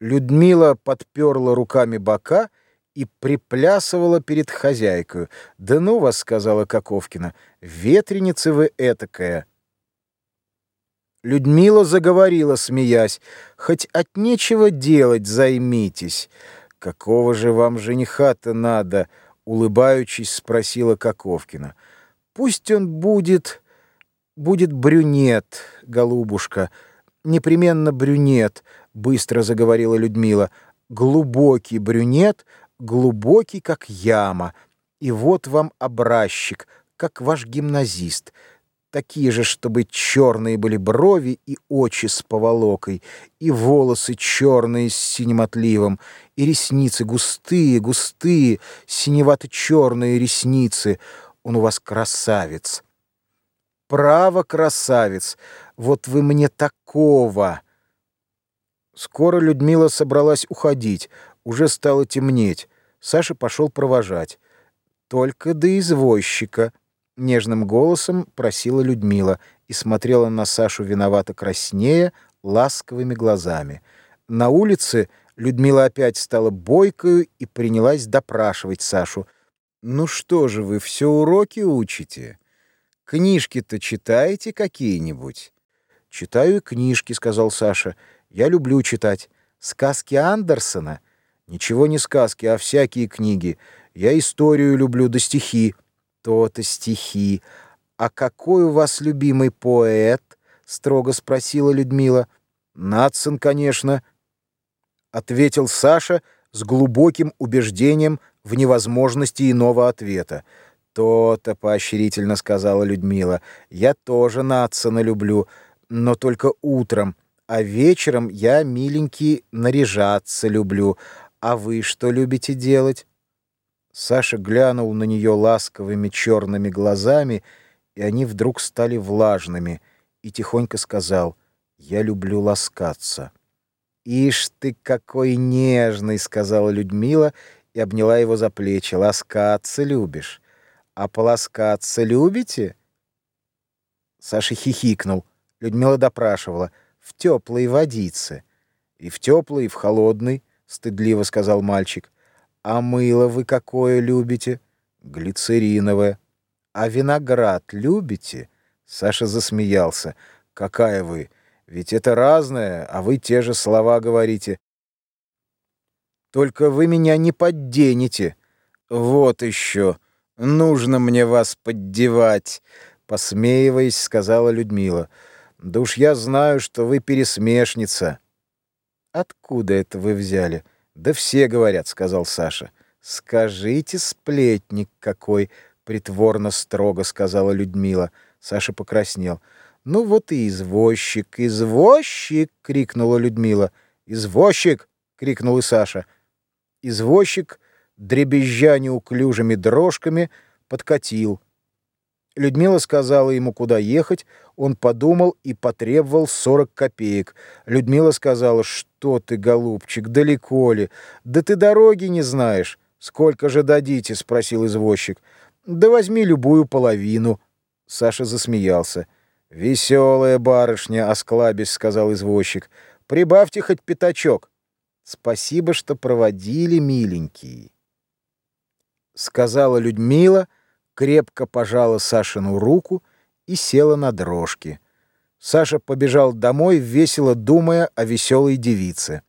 Людмила подперла руками бока и приплясывала перед хозяйкой. «Да ну вас», — сказала Коковкина, — «ветреница вы этакая». Людмила заговорила, смеясь, «Хоть от нечего делать займитесь». «Какого же вам жениха-то надо?» — улыбаючись, спросила Коковкина. «Пусть он будет... будет брюнет, голубушка, непременно брюнет», быстро заговорила Людмила. Глубокий брюнет, глубокий, как яма. И вот вам образчик, как ваш гимназист. Такие же, чтобы черные были брови и очи с поволокой, и волосы черные с синим отливом, и ресницы густые, густые, синевато-черные ресницы. Он у вас красавец. Право, красавец, вот вы мне такого. Скоро Людмила собралась уходить, уже стало темнеть. Саша пошел провожать. «Только до извозчика», — нежным голосом просила Людмила и смотрела на Сашу виновато краснея, ласковыми глазами. На улице Людмила опять стала бойкою и принялась допрашивать Сашу. «Ну что же вы все уроки учите? Книжки-то читаете какие-нибудь?» «Читаю книжки», — сказал Саша. Я люблю читать сказки Андерсона. Ничего не сказки, а всякие книги. Я историю люблю, да стихи. То-то стихи. А какой у вас любимый поэт? строго спросила Людмила. Надсон, конечно, ответил Саша с глубоким убеждением в невозможности иного ответа. То-то поощрительно сказала Людмила. Я тоже Надсона люблю, но только утром а вечером я, миленький, наряжаться люблю. А вы что любите делать?» Саша глянул на нее ласковыми черными глазами, и они вдруг стали влажными, и тихонько сказал «Я люблю ласкаться». «Ишь ты, какой нежный!» — сказала Людмила и обняла его за плечи. «Ласкаться любишь? А поласкаться любите?» Саша хихикнул. Людмила допрашивала — в теплой водице. И в теплой, и в холодной, стыдливо сказал мальчик. А мыло вы какое любите? Глицериновое. А виноград любите? Саша засмеялся. Какая вы? Ведь это разное, а вы те же слова говорите. Только вы меня не подденете. Вот еще. Нужно мне вас поддевать, посмеиваясь, сказала Людмила. Да уж я знаю, что вы пересмешница. Откуда это вы взяли? Да все говорят, сказал Саша. Скажите, сплетник какой, притворно строго сказала Людмила. Саша покраснел. Ну вот и извозчик, извозчик, крикнула Людмила. Извозчик, крикнул и Саша. Извозчик, дребезжа неуклюжими дрожками, подкатил. Людмила сказала ему, куда ехать. Он подумал и потребовал сорок копеек. Людмила сказала, что ты, голубчик, далеко ли? Да ты дороги не знаешь. Сколько же дадите? спросил извозчик. Да возьми любую половину. Саша засмеялся. Веселая барышня, осклабись, сказал извозчик. Прибавьте хоть пятачок. Спасибо, что проводили, миленький. Сказала Людмила, крепко пожала Сашину руку и села на дрожки. Саша побежал домой, весело думая о веселой девице.